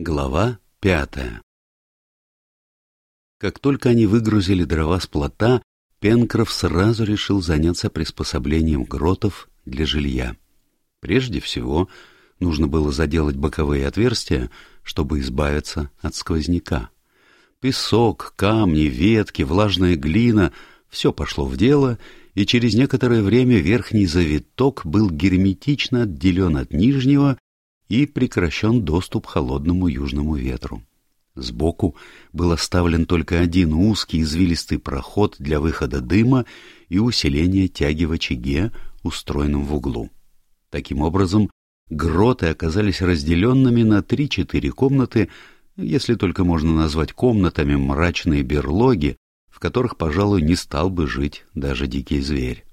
Глава пятая Как только они выгрузили дрова с плота, Пенкроф сразу решил заняться приспособлением гротов для жилья. Прежде всего, нужно было заделать боковые отверстия, чтобы избавиться от сквозняка. Песок, камни, ветки, влажная глина — все пошло в дело, и через некоторое время верхний завиток был герметично отделен от нижнего и прекращен доступ холодному южному ветру. Сбоку был оставлен только один узкий извилистый проход для выхода дыма и усиления тяги в очаге, устроенном в углу. Таким образом, гроты оказались разделенными на три-четыре комнаты, если только можно назвать комнатами мрачные берлоги, в которых, пожалуй, не стал бы жить даже дикий зверь.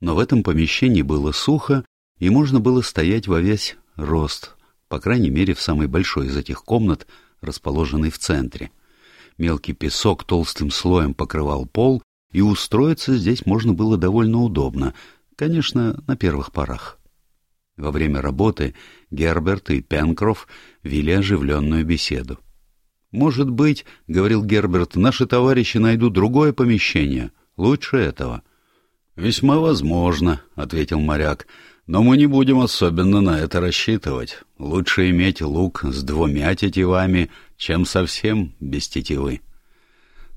Но в этом помещении было сухо, и можно было стоять во весь рост, по крайней мере, в самой большой из этих комнат, расположенной в центре. Мелкий песок толстым слоем покрывал пол, и устроиться здесь можно было довольно удобно, конечно, на первых порах. Во время работы Герберт и Пенкроф вели оживленную беседу. «Может быть, — говорил Герберт, — наши товарищи найдут другое помещение, лучше этого». «Весьма возможно», — ответил моряк, — но мы не будем особенно на это рассчитывать. Лучше иметь лук с двумя тетивами, чем совсем без тетивы.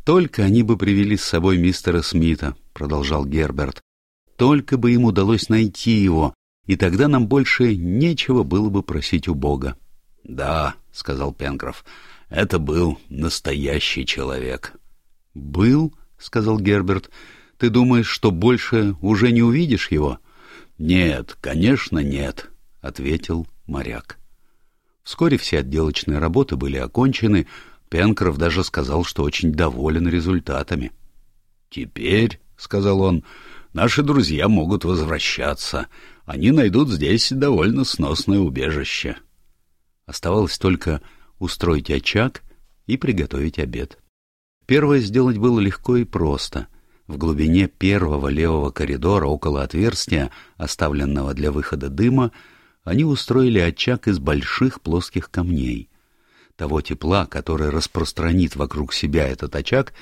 «Только они бы привели с собой мистера Смита», — продолжал Герберт. «Только бы им удалось найти его, и тогда нам больше нечего было бы просить у Бога». «Да», — сказал Пенкроф, — «это был настоящий человек». «Был?» — сказал Герберт. «Ты думаешь, что больше уже не увидишь его?» «Нет, конечно, нет», — ответил моряк. Вскоре все отделочные работы были окончены, Пенкроф даже сказал, что очень доволен результатами. «Теперь», — сказал он, — «наши друзья могут возвращаться. Они найдут здесь довольно сносное убежище». Оставалось только устроить очаг и приготовить обед. Первое сделать было легко и просто. В глубине первого левого коридора, около отверстия, оставленного для выхода дыма, они устроили очаг из больших плоских камней. Того тепла, которое распространит вокруг себя этот очаг,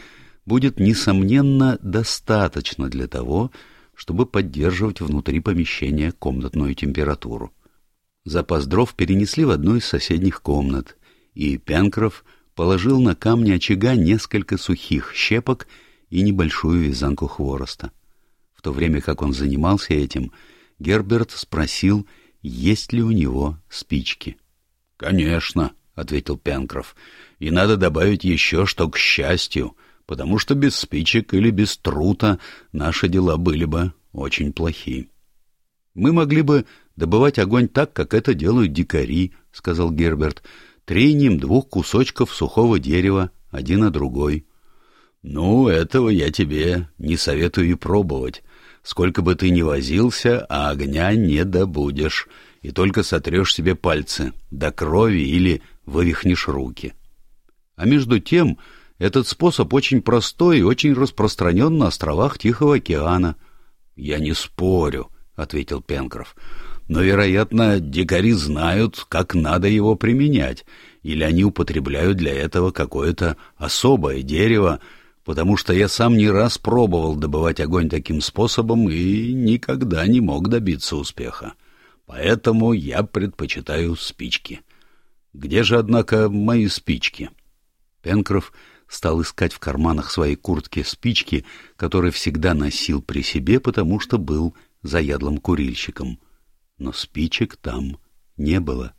будет, несомненно, достаточно для того, чтобы поддерживать внутри помещения комнатную температуру. Запас дров перенесли в одну из соседних комнат, и Пенкроф положил на камни очага несколько сухих щепок и небольшую вязанку хвороста. В то время как он занимался этим, Герберт спросил, есть ли у него спички. — Конечно, — ответил Пенкроф, — и надо добавить еще, что к счастью, потому что без спичек или без трута наши дела были бы очень плохи. — Мы могли бы добывать огонь так, как это делают дикари, — сказал Герберт, — трением двух кусочков сухого дерева один на другой. — «Ну, этого я тебе не советую и пробовать. Сколько бы ты ни возился, а огня не добудешь, и только сотрешь себе пальцы до крови или вывихнешь руки». А между тем, этот способ очень простой и очень распространен на островах Тихого океана. «Я не спорю», — ответил Пенкроф. «Но, вероятно, дикари знают, как надо его применять, или они употребляют для этого какое-то особое дерево, потому что я сам не раз пробовал добывать огонь таким способом и никогда не мог добиться успеха. Поэтому я предпочитаю спички. Где же, однако, мои спички? Пенкроф стал искать в карманах своей куртки спички, которые всегда носил при себе, потому что был заядлым курильщиком. Но спичек там не было.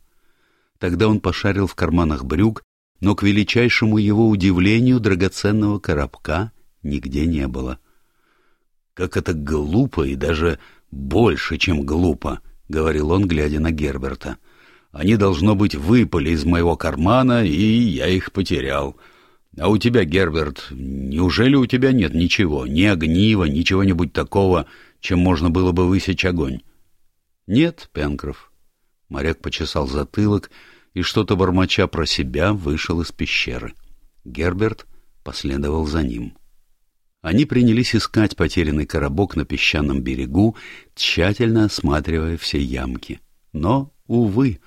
Тогда он пошарил в карманах брюк но, к величайшему его удивлению, драгоценного коробка нигде не было. «Как это глупо и даже больше, чем глупо», — говорил он, глядя на Герберта. «Они, должно быть, выпали из моего кармана, и я их потерял. А у тебя, Герберт, неужели у тебя нет ничего, ни огнива, ни чего-нибудь такого, чем можно было бы высечь огонь?» «Нет, Пенкроф». Моряк почесал затылок и что-то бормоча про себя вышел из пещеры. Герберт последовал за ним. Они принялись искать потерянный коробок на песчаном берегу, тщательно осматривая все ямки. Но, увы,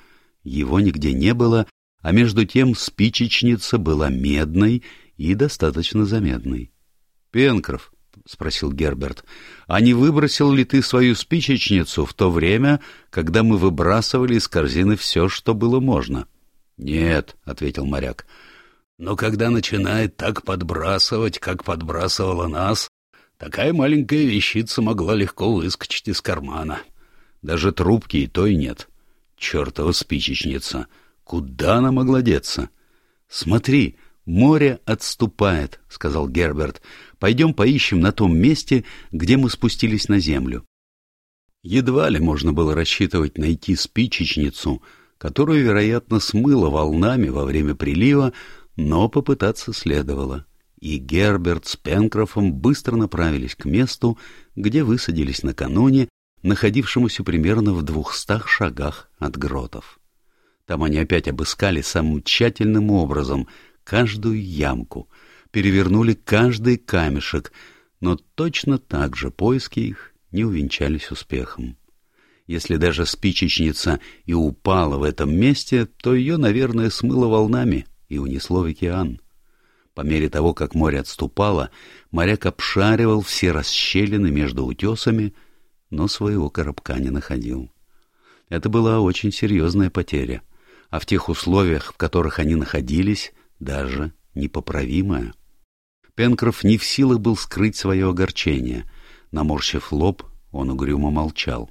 его нигде не было, а между тем спичечница была медной и достаточно заметной. — Пенкроф, — спросил Герберт, — а не выбросил ли ты свою спичечницу в то время, когда мы выбрасывали из корзины все, что было можно? — Нет, — ответил моряк. — Но когда начинает так подбрасывать, как подбрасывала нас, такая маленькая вещица могла легко выскочить из кармана. Даже трубки и той нет. Чертова спичечница! Куда она могла деться? — Смотри, море отступает, — сказал Герберт. — Пойдем поищем на том месте, где мы спустились на землю. Едва ли можно было рассчитывать найти спичечницу, которую, вероятно, смыло волнами во время прилива, но попытаться следовало. И Герберт с Пенкрофом быстро направились к месту, где высадились накануне, находившемуся примерно в двухстах шагах от гротов. Там они опять обыскали самым тщательным образом каждую ямку, перевернули каждый камешек, но точно так же поиски их не увенчались успехом. Если даже спичечница и упала в этом месте, то ее, наверное, смыло волнами и унесло в океан. По мере того, как море отступало, моряк обшаривал все расщелины между утесами, но своего коробка не находил. Это была очень серьезная потеря а в тех условиях, в которых они находились, даже непоправимое. Пенкроф не в силах был скрыть свое огорчение. Наморщив лоб, он угрюмо молчал.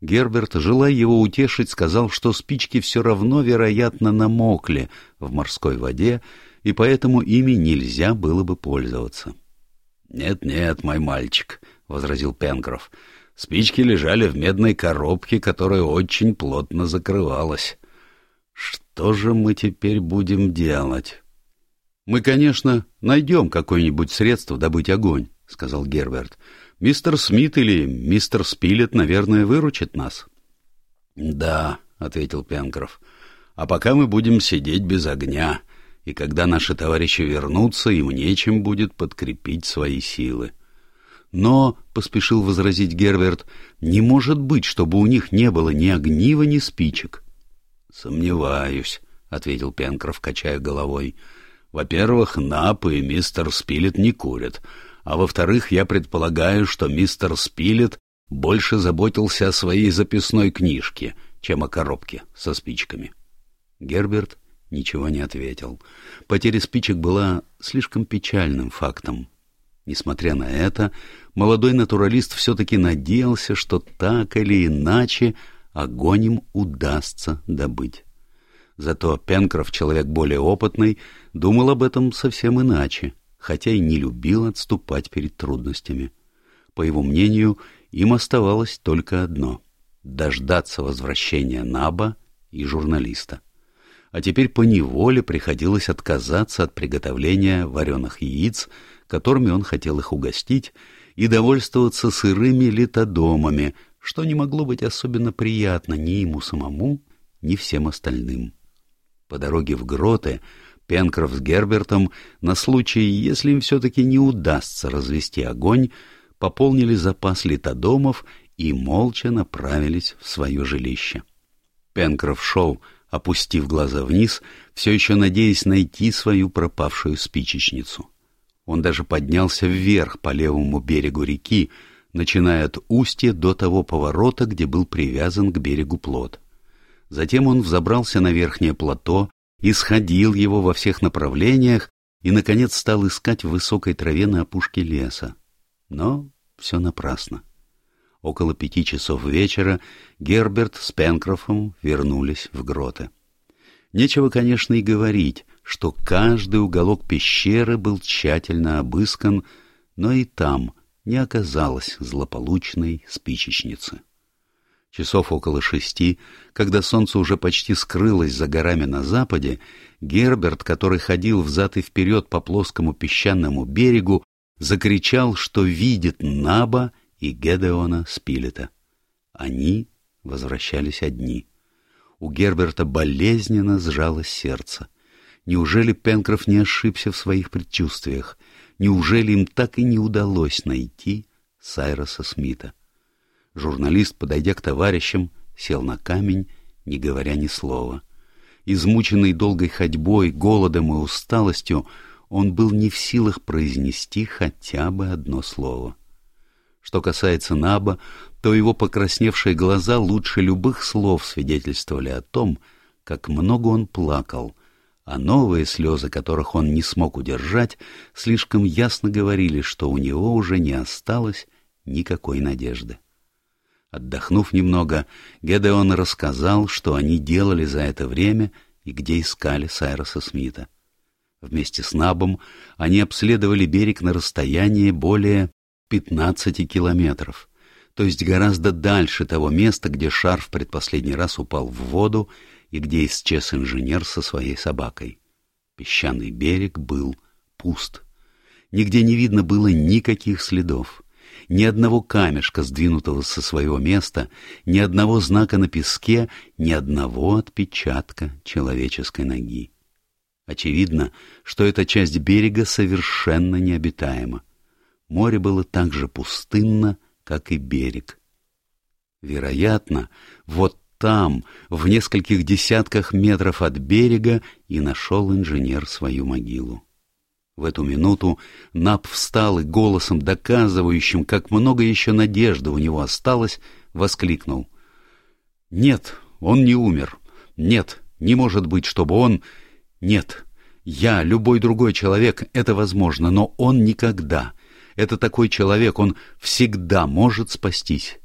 Герберт, желая его утешить, сказал, что спички все равно, вероятно, намокли в морской воде, и поэтому ими нельзя было бы пользоваться. «Нет, — Нет-нет, мой мальчик, — возразил Пенкроф, — спички лежали в медной коробке, которая очень плотно закрывалась. Что же мы теперь будем делать? — Мы, конечно, найдем какое-нибудь средство добыть огонь, — сказал Герберт. — Мистер Смит или мистер Спилет, наверное, выручат нас. — Да, — ответил Пенкроф. — А пока мы будем сидеть без огня, и когда наши товарищи вернутся, им нечем будет подкрепить свои силы. Но, — поспешил возразить Герберт, — не может быть, чтобы у них не было ни огнива, ни спичек. «Сомневаюсь», — ответил Пенкроф, качая головой. «Во-первых, Нап и мистер Спилет не курят, а во-вторых, я предполагаю, что мистер Спилет больше заботился о своей записной книжке, чем о коробке со спичками». Герберт ничего не ответил. Потеря спичек была слишком печальным фактом. Несмотря на это, молодой натуралист все-таки надеялся, что так или иначе огонь им удастся добыть. Зато Пенкроф, человек более опытный, думал об этом совсем иначе, хотя и не любил отступать перед трудностями. По его мнению, им оставалось только одно — дождаться возвращения Наба и журналиста. А теперь поневоле приходилось отказаться от приготовления вареных яиц, которыми он хотел их угостить, и довольствоваться сырыми литодомами, что не могло быть особенно приятно ни ему самому, ни всем остальным. По дороге в гроты Пенкроф с Гербертом на случай, если им все-таки не удастся развести огонь, пополнили запас литодомов и молча направились в свое жилище. Пенкроф шел, опустив глаза вниз, все еще надеясь найти свою пропавшую спичечницу. Он даже поднялся вверх по левому берегу реки, начиная от устья до того поворота, где был привязан к берегу плот. Затем он взобрался на верхнее плато, исходил его во всех направлениях и, наконец, стал искать в высокой траве на опушке леса. Но все напрасно. Около пяти часов вечера Герберт с Пенкрофом вернулись в гроты. Нечего, конечно, и говорить, что каждый уголок пещеры был тщательно обыскан, но и там не оказалось злополучной спичечницы. Часов около шести, когда солнце уже почти скрылось за горами на западе, Герберт, который ходил взад и вперед по плоскому песчаному берегу, закричал, что видит Наба и Гедеона Спилета. Они возвращались одни. У Герберта болезненно сжалось сердце. Неужели Пенкроф не ошибся в своих предчувствиях? Неужели им так и не удалось найти Сайроса Смита? Журналист, подойдя к товарищам, сел на камень, не говоря ни слова. Измученный долгой ходьбой, голодом и усталостью, он был не в силах произнести хотя бы одно слово. Что касается Наба, то его покрасневшие глаза лучше любых слов свидетельствовали о том, как много он плакал, а новые слезы, которых он не смог удержать, слишком ясно говорили, что у него уже не осталось никакой надежды. Отдохнув немного, Гедеон рассказал, что они делали за это время и где искали Сайроса Смита. Вместе с Набом они обследовали берег на расстоянии более 15 километров, то есть гораздо дальше того места, где шар в предпоследний раз упал в воду и где исчез инженер со своей собакой. Песчаный берег был пуст. Нигде не видно было никаких следов ни одного камешка, сдвинутого со своего места, ни одного знака на песке, ни одного отпечатка человеческой ноги. Очевидно, что эта часть берега совершенно необитаема. Море было так же пустынно, как и берег. Вероятно, вот там, в нескольких десятках метров от берега, и нашел инженер свою могилу. В эту минуту Нап встал и голосом, доказывающим, как много еще надежды у него осталось, воскликнул. «Нет, он не умер. Нет, не может быть, чтобы он... Нет, я, любой другой человек, это возможно, но он никогда. Это такой человек, он всегда может спастись».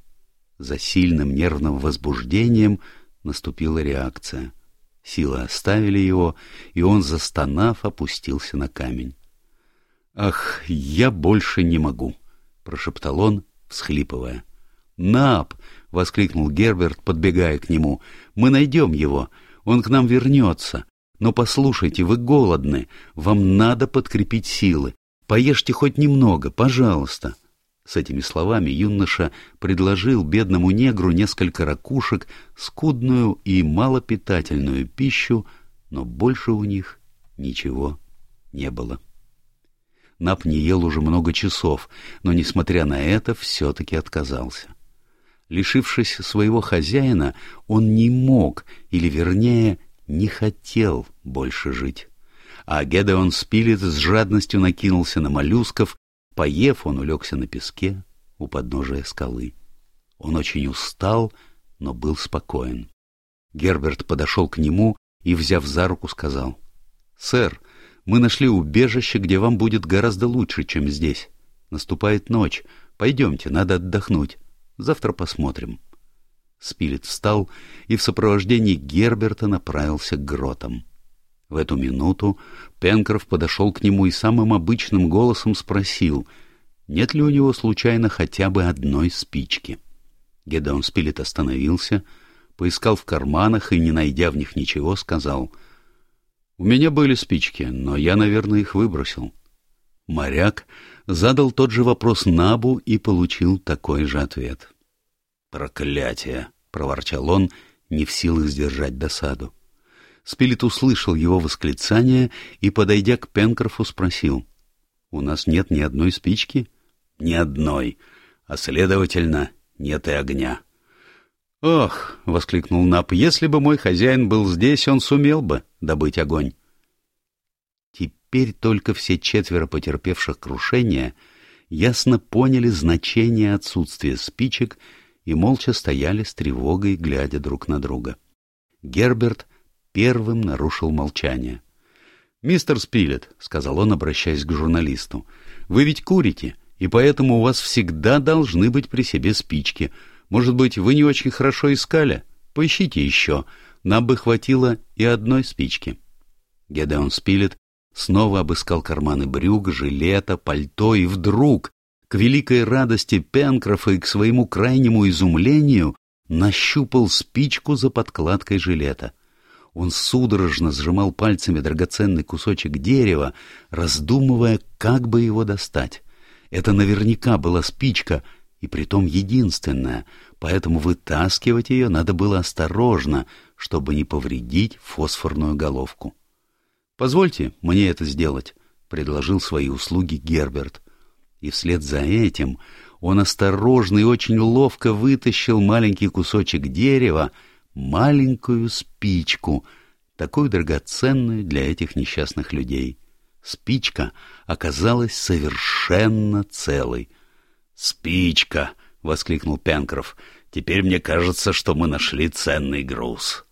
За сильным нервным возбуждением наступила реакция. Силы оставили его, и он, застонав, опустился на камень. «Ах, я больше не могу», — прошептал он, всхлипывая. «Нап!» — воскликнул Герберт, подбегая к нему. «Мы найдем его. Он к нам вернется. Но послушайте, вы голодны. Вам надо подкрепить силы. Поешьте хоть немного, пожалуйста». С этими словами юноша предложил бедному негру несколько ракушек, скудную и малопитательную пищу, но больше у них ничего не было. Нап не ел уже много часов, но, несмотря на это, все-таки отказался. Лишившись своего хозяина, он не мог, или, вернее, не хотел больше жить. А Гедеон Спилет с жадностью накинулся на моллюсков, поев, он улегся на песке у подножия скалы. Он очень устал, но был спокоен. Герберт подошел к нему и, взяв за руку, сказал, «Сэр, мы нашли убежище, где вам будет гораздо лучше, чем здесь. Наступает ночь. Пойдемте, надо отдохнуть. Завтра посмотрим. Спилет встал и в сопровождении Герберта направился к гротам. В эту минуту Пенкроф подошел к нему и самым обычным голосом спросил, нет ли у него случайно хотя бы одной спички. Гедеон Спилет остановился, поискал в карманах и, не найдя в них ничего, сказал — у меня были спички, но я, наверное, их выбросил. Моряк задал тот же вопрос Набу и получил такой же ответ. «Проклятие!» — проворчал он, не в силах сдержать досаду. Спилет услышал его восклицание и, подойдя к Пенкрофу, спросил. «У нас нет ни одной спички?» «Ни одной, а, следовательно, нет и огня». «Ох!» — воскликнул Нап. «Если бы мой хозяин был здесь, он сумел бы добыть огонь». Теперь только все четверо потерпевших крушение ясно поняли значение отсутствия спичек и молча стояли с тревогой, глядя друг на друга. Герберт первым нарушил молчание. «Мистер Спилет», — сказал он, обращаясь к журналисту, — «вы ведь курите, и поэтому у вас всегда должны быть при себе спички». Может быть, вы не очень хорошо искали? Поищите еще. Нам бы хватило и одной спички. Гедеон Спилет снова обыскал карманы брюк, жилета, пальто, и вдруг, к великой радости Пенкрофа и к своему крайнему изумлению, нащупал спичку за подкладкой жилета. Он судорожно сжимал пальцами драгоценный кусочек дерева, раздумывая, как бы его достать. Это наверняка была спичка — и притом единственная, поэтому вытаскивать ее надо было осторожно, чтобы не повредить фосфорную головку. «Позвольте мне это сделать», — предложил свои услуги Герберт. И вслед за этим он осторожно и очень ловко вытащил маленький кусочек дерева, маленькую спичку, такую драгоценную для этих несчастных людей. Спичка оказалась совершенно целой. «Спичка!» — воскликнул Пенкроф. «Теперь мне кажется, что мы нашли ценный груз».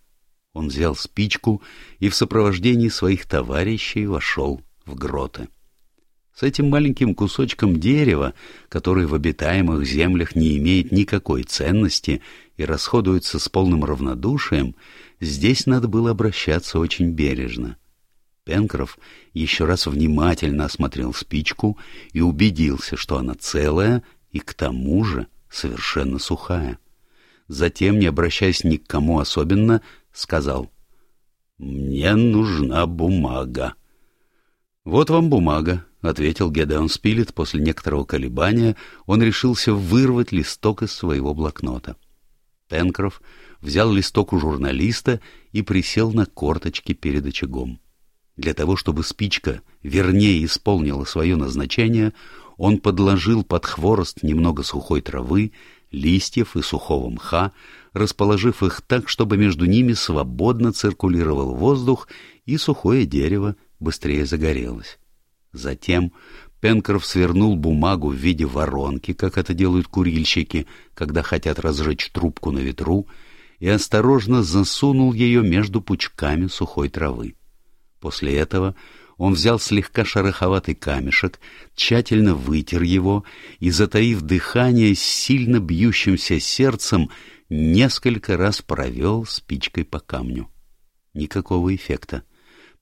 Он взял спичку и в сопровождении своих товарищей вошел в гроты. С этим маленьким кусочком дерева, который в обитаемых землях не имеет никакой ценности и расходуется с полным равнодушием, здесь надо было обращаться очень бережно. Пенкроф еще раз внимательно осмотрел спичку и убедился, что она целая и к тому же совершенно сухая. Затем, не обращаясь ни к кому особенно, сказал «Мне нужна бумага». «Вот вам бумага», — ответил Гедеон Спилет после некоторого колебания. Он решился вырвать листок из своего блокнота. Пенкроф взял листок у журналиста и присел на корточки перед очагом. Для того, чтобы спичка вернее исполнила свое назначение, он подложил под хворост немного сухой травы, листьев и сухого мха, расположив их так, чтобы между ними свободно циркулировал воздух и сухое дерево быстрее загорелось. Затем Пенкроф свернул бумагу в виде воронки, как это делают курильщики, когда хотят разжечь трубку на ветру, и осторожно засунул ее между пучками сухой травы. После этого он взял слегка шероховатый камешек, тщательно вытер его и, затаив дыхание с сильно бьющимся сердцем, несколько раз провел спичкой по камню. Никакого эффекта.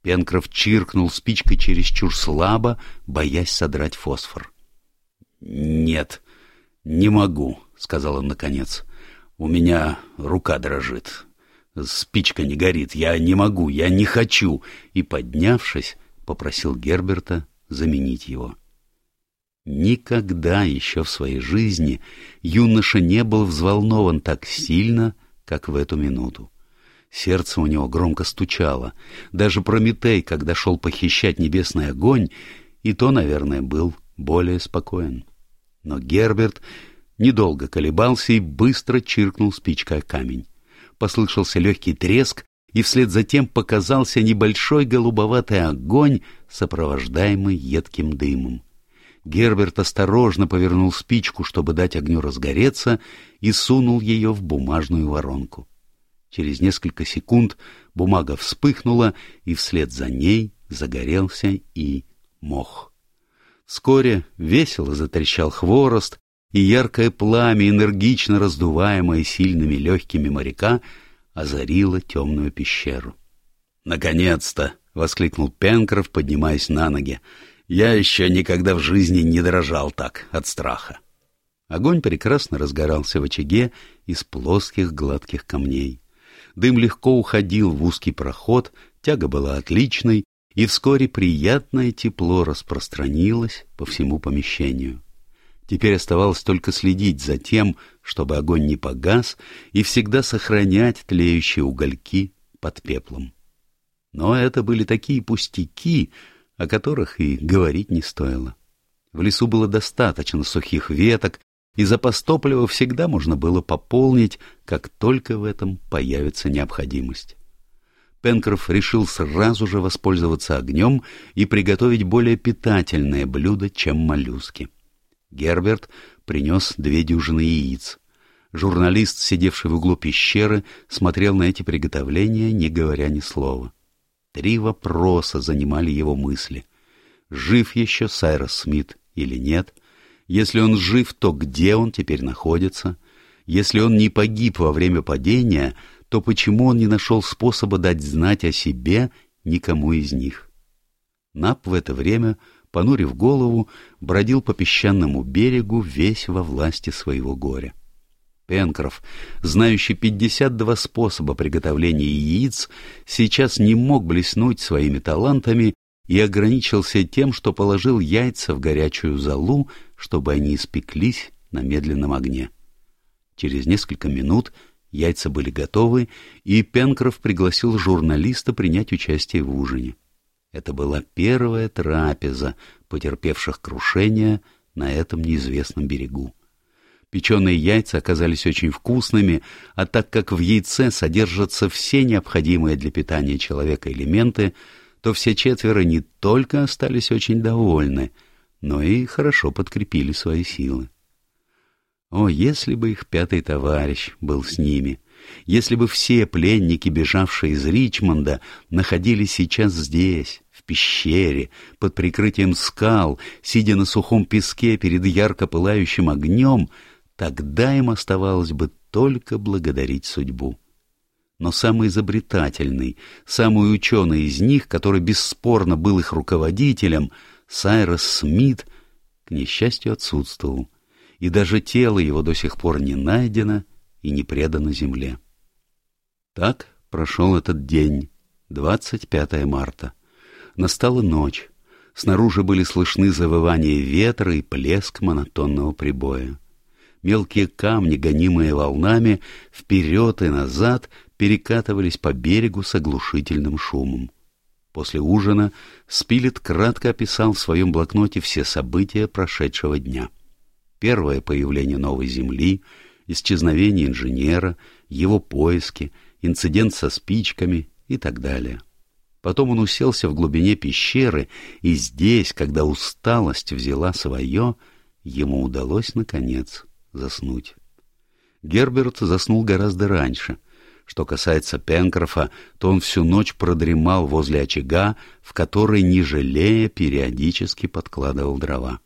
Пенкроф чиркнул спичкой чересчур слабо, боясь содрать фосфор. — Нет, не могу, — сказал он наконец. — У меня рука дрожит. Спичка не горит, я не могу, я не хочу. И, поднявшись, попросил Герберта заменить его. Никогда еще в своей жизни юноша не был взволнован так сильно, как в эту минуту. Сердце у него громко стучало. Даже Прометей, когда шел похищать небесный огонь, и то, наверное, был более спокоен. Но Герберт недолго колебался и быстро чиркнул спичкой о камень послышался легкий треск, и вслед за тем показался небольшой голубоватый огонь, сопровождаемый едким дымом. Герберт осторожно повернул спичку, чтобы дать огню разгореться, и сунул ее в бумажную воронку. Через несколько секунд бумага вспыхнула, и вслед за ней загорелся и мох. Вскоре весело затрещал хворост, и яркое пламя, энергично раздуваемое сильными легкими моряка, озарило темную пещеру. «Наконец-то!» — воскликнул Пенкроф, поднимаясь на ноги. «Я еще никогда в жизни не дрожал так от страха». Огонь прекрасно разгорался в очаге из плоских гладких камней. Дым легко уходил в узкий проход, тяга была отличной, и вскоре приятное тепло распространилось по всему помещению. Теперь оставалось только следить за тем, чтобы огонь не погас, и всегда сохранять тлеющие угольки под пеплом. Но это были такие пустяки, о которых и говорить не стоило. В лесу было достаточно сухих веток, и запас топлива всегда можно было пополнить, как только в этом появится необходимость. Пенкроф решил сразу же воспользоваться огнем и приготовить более питательное блюдо, чем моллюски. Герберт принес две дюжины яиц. Журналист, сидевший в углу пещеры, смотрел на эти приготовления, не говоря ни слова. Три вопроса занимали его мысли. Жив еще Сайрос Смит или нет? Если он жив, то где он теперь находится? Если он не погиб во время падения, то почему он не нашел способа дать знать о себе никому из них? Нап в это время понурив голову, бродил по песчаному берегу весь во власти своего горя. Пенкроф, знающий пятьдесят два способа приготовления яиц, сейчас не мог блеснуть своими талантами и ограничился тем, что положил яйца в горячую золу, чтобы они испеклись на медленном огне. Через несколько минут яйца были готовы, и Пенкроф пригласил журналиста принять участие в ужине. Это была первая трапеза потерпевших крушение на этом неизвестном берегу. Печеные яйца оказались очень вкусными, а так как в яйце содержатся все необходимые для питания человека элементы, то все четверо не только остались очень довольны, но и хорошо подкрепили свои силы. О, если бы их пятый товарищ был с ними! Если бы все пленники, бежавшие из Ричмонда, находились сейчас здесь, в пещере, под прикрытием скал, сидя на сухом песке перед ярко пылающим огнем, тогда им оставалось бы только благодарить судьбу. Но самый изобретательный, самый ученый из них, который бесспорно был их руководителем, Сайрос Смит, к несчастью отсутствовал, и даже тело его до сих пор не найдено и не предано земле. Так прошел этот день, 25 марта. Настала ночь. Снаружи были слышны завывания ветра и плеск монотонного прибоя. Мелкие камни, гонимые волнами, вперед и назад перекатывались по берегу с оглушительным шумом. После ужина Спилет кратко описал в своем блокноте все события прошедшего дня. Первое появление новой земли, исчезновение инженера, его поиски, инцидент со спичками и так далее. Потом он уселся в глубине пещеры, и здесь, когда усталость взяла свое, ему удалось, наконец, заснуть. Герберт заснул гораздо раньше. Что касается Пенкрофа, то он всю ночь продремал возле очага, в который, не жалея, периодически подкладывал дрова.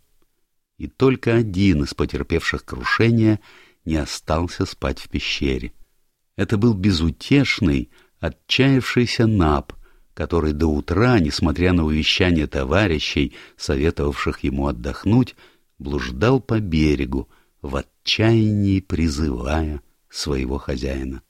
И только один из потерпевших крушение не остался спать в пещере. Это был безутешный, отчаявшийся Наб, который до утра, несмотря на увещание товарищей, советовавших ему отдохнуть, блуждал по берегу, в отчаянии призывая своего хозяина.